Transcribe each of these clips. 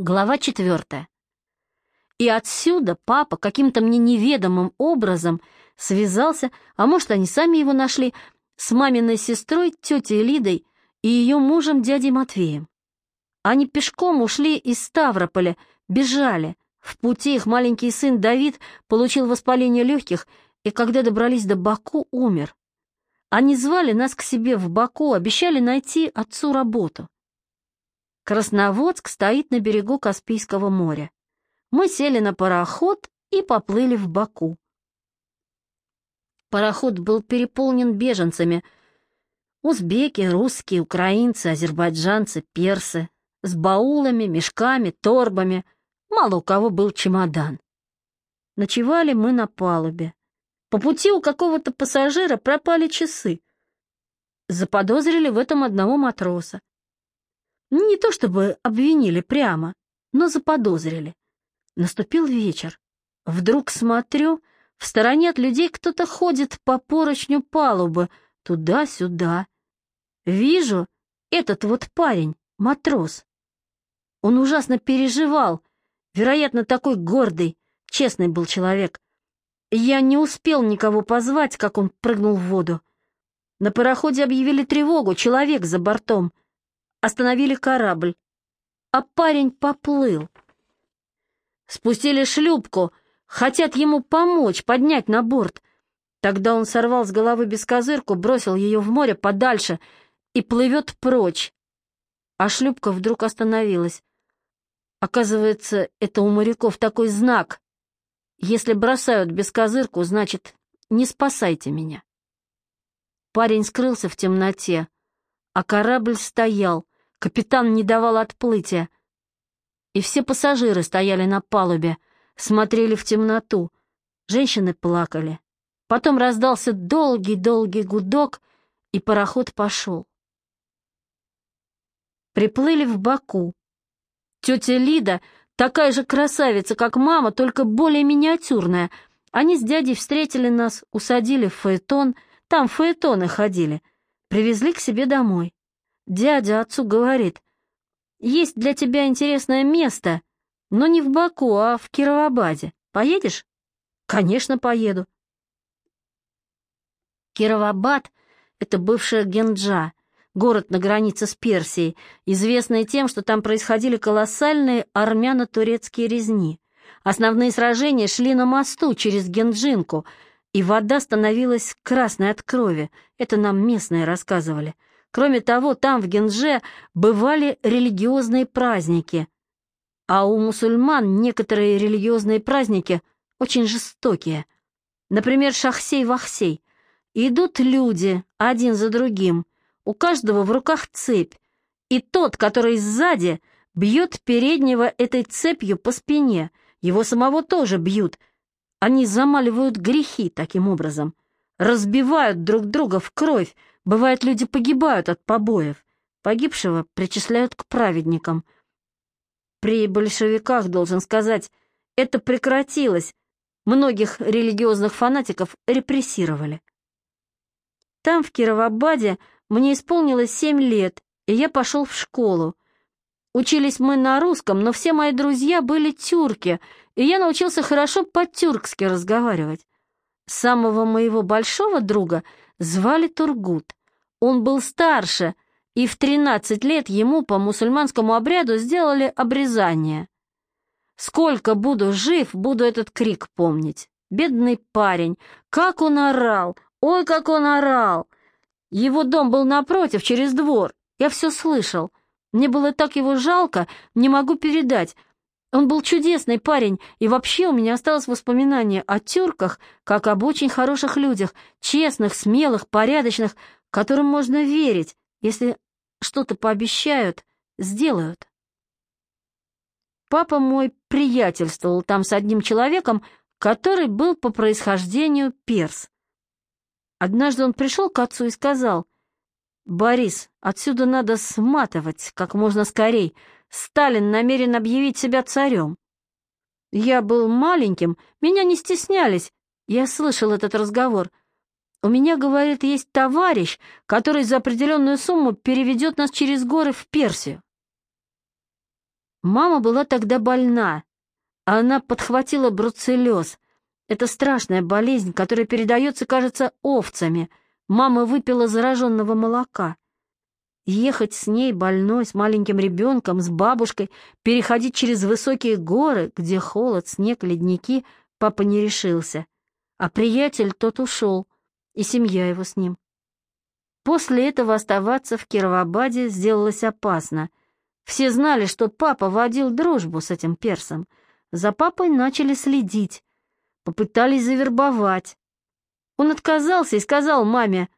Глава четвертая. И отсюда папа каким-то мне неведомым образом связался, а может, они сами его нашли, с маминой сестрой, тетей Лидой и ее мужем дядей Матвеем. Они пешком ушли из Ставрополя, бежали. В пути их маленький сын Давид получил воспаление легких, и когда добрались до Баку, умер. Они звали нас к себе в Баку, обещали найти отцу работу. Красноводск стоит на берегу Каспийского моря. Мы сели на пароход и поплыли в Баку. Пароход был переполнен беженцами. Узбеки, русские, украинцы, азербайджанцы, персы. С баулами, мешками, торбами. Мало у кого был чемодан. Ночевали мы на палубе. По пути у какого-то пассажира пропали часы. Заподозрили в этом одного матроса. Не то чтобы обвинили прямо, но заподозрили. Наступил вечер. Вдруг смотрю, в стороне от людей кто-то ходит по поручню палубы, туда-сюда. Вижу, этот вот парень, матрос. Он ужасно переживал, вероятно, такой гордый, честный был человек. Я не успел никого позвать, как он прыгнул в воду. На пароходе объявили тревогу, человек за бортом — остановили корабль, а парень поплыл. Спустили шлюпку, хотят ему помочь, поднять на борт. Тогда он сорвал с головы бескозырку, бросил ее в море подальше и плывет прочь. А шлюпка вдруг остановилась. Оказывается, это у моряков такой знак. Если бросают бескозырку, значит, не спасайте меня. Парень скрылся в темноте, а корабль стоял, Капитан не давал отплытия. И все пассажиры стояли на палубе, смотрели в темноту. Женщины плакали. Потом раздался долгий-долгий гудок, и пароход пошел. Приплыли в Баку. Тетя Лида, такая же красавица, как мама, только более миниатюрная. Они с дядей встретили нас, усадили в фаэтон, там фаэтоны ходили, привезли к себе домой. Дядя отцу говорит, есть для тебя интересное место, но не в Баку, а в Кировабаде. Поедешь? Конечно, поеду. Кировабад — это бывшая Генджа, город на границе с Персией, известный тем, что там происходили колоссальные армяно-турецкие резни. Основные сражения шли на мосту через Генджинку, и вода становилась красной от крови. Это нам местные рассказывали — Кроме того, там, в Генже, бывали религиозные праздники. А у мусульман некоторые религиозные праздники очень жестокие. Например, Шахсей-Вахсей. Идут люди, один за другим. У каждого в руках цепь. И тот, который сзади, бьет переднего этой цепью по спине. Его самого тоже бьют. Они замаливают грехи таким образом. Разбивают друг друга в кровь, Бывает, люди погибают от побоев. Погибшего причисляют к праведникам. При большевиках, должен сказать, это прекратилось. Многих религиозных фанатиков репрессировали. Там, в Кировабаде, мне исполнилось семь лет, и я пошел в школу. Учились мы на русском, но все мои друзья были тюрки, и я научился хорошо по-тюркски разговаривать. Самого моего большого друга звали Тургут. Он был старше, и в 13 лет ему по мусульманскому обряду сделали обрезание. Сколько буду жив, буду этот крик помнить. Бедный парень, как он орал, ой, как он орал. Его дом был напротив, через двор. Я все слышал. Мне было так его жалко, не могу передать. Он был чудесный парень, и вообще у меня осталось воспоминание о тюрках, как об очень хороших людях, честных, смелых, порядочных, которым можно верить, если что-то пообещают, сделают. Папа мой приятельствовал там с одним человеком, который был по происхождению перс. Однажды он пришел к отцу и сказал, «Борис, отсюда надо сматывать как можно скорей. Сталин намерен объявить себя царем». Я был маленьким, меня не стеснялись. Я слышал этот разговор — у меня, говорит, есть товарищ, который за определенную сумму переведет нас через горы в Персию. Мама была тогда больна. Она подхватила бруцеллез. Это страшная болезнь, которая передается, кажется, овцами. Мама выпила зараженного молока. Ехать с ней больной, с маленьким ребенком, с бабушкой, переходить через высокие горы, где холод, снег, ледники, папа не решился. А приятель тот ушел, и семья его с ним. После этого оставаться в Кировабаде сделалось опасно. Все знали, что папа водил дружбу с этим персом. За папой начали следить, попытались завербовать. Он отказался и сказал маме,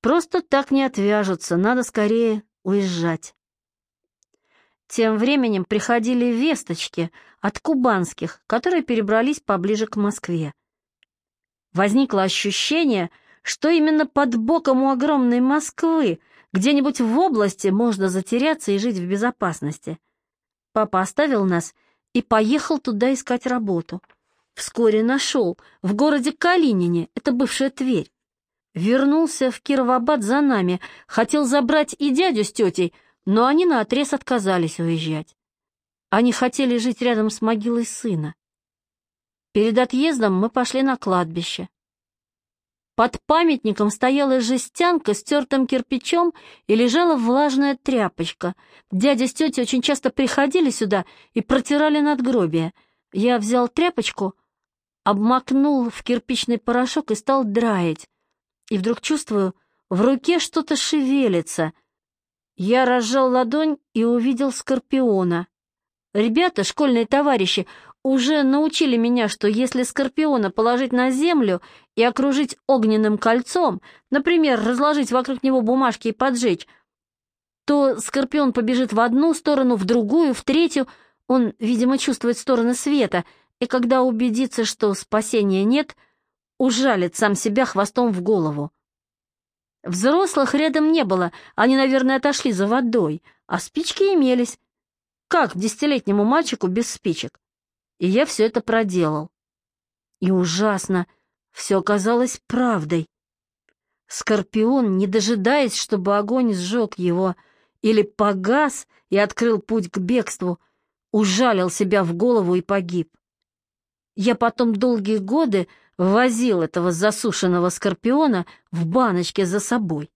Просто так не отвяжутся, надо скорее уезжать. Тем временем приходили весточки от кубанских, которые перебрались поближе к Москве. Возникло ощущение, что именно под боком у огромной Москвы, где-нибудь в области, можно затеряться и жить в безопасности. Папа оставил нас и поехал туда искать работу. Вскоре нашел, в городе Калинине, это бывшая Тверь. Вернулся в Кировобад за нами, хотел забрать и дядю с тетей, но они наотрез отказались уезжать. Они хотели жить рядом с могилой сына. Перед отъездом мы пошли на кладбище. Под памятником стояла жестянка с тертым кирпичом и лежала влажная тряпочка. Дядя с тетей очень часто приходили сюда и протирали надгробие. Я взял тряпочку, обмакнул в кирпичный порошок и стал драить и вдруг чувствую, в руке что-то шевелится. Я разжал ладонь и увидел скорпиона. Ребята, школьные товарищи, уже научили меня, что если скорпиона положить на землю и окружить огненным кольцом, например, разложить вокруг него бумажки и поджечь, то скорпион побежит в одну сторону, в другую, в третью. Он, видимо, чувствует стороны света, и когда убедится, что спасения нет — ужалит сам себя хвостом в голову. Взрослых рядом не было, они, наверное, отошли за водой, а спички имелись. Как десятилетнему мальчику без спичек? И я все это проделал. И ужасно, все оказалось правдой. Скорпион, не дожидаясь, чтобы огонь сжег его, или погас и открыл путь к бегству, ужалил себя в голову и погиб. Я потом долгие годы возил этого засушенного скорпиона в баночке за собой.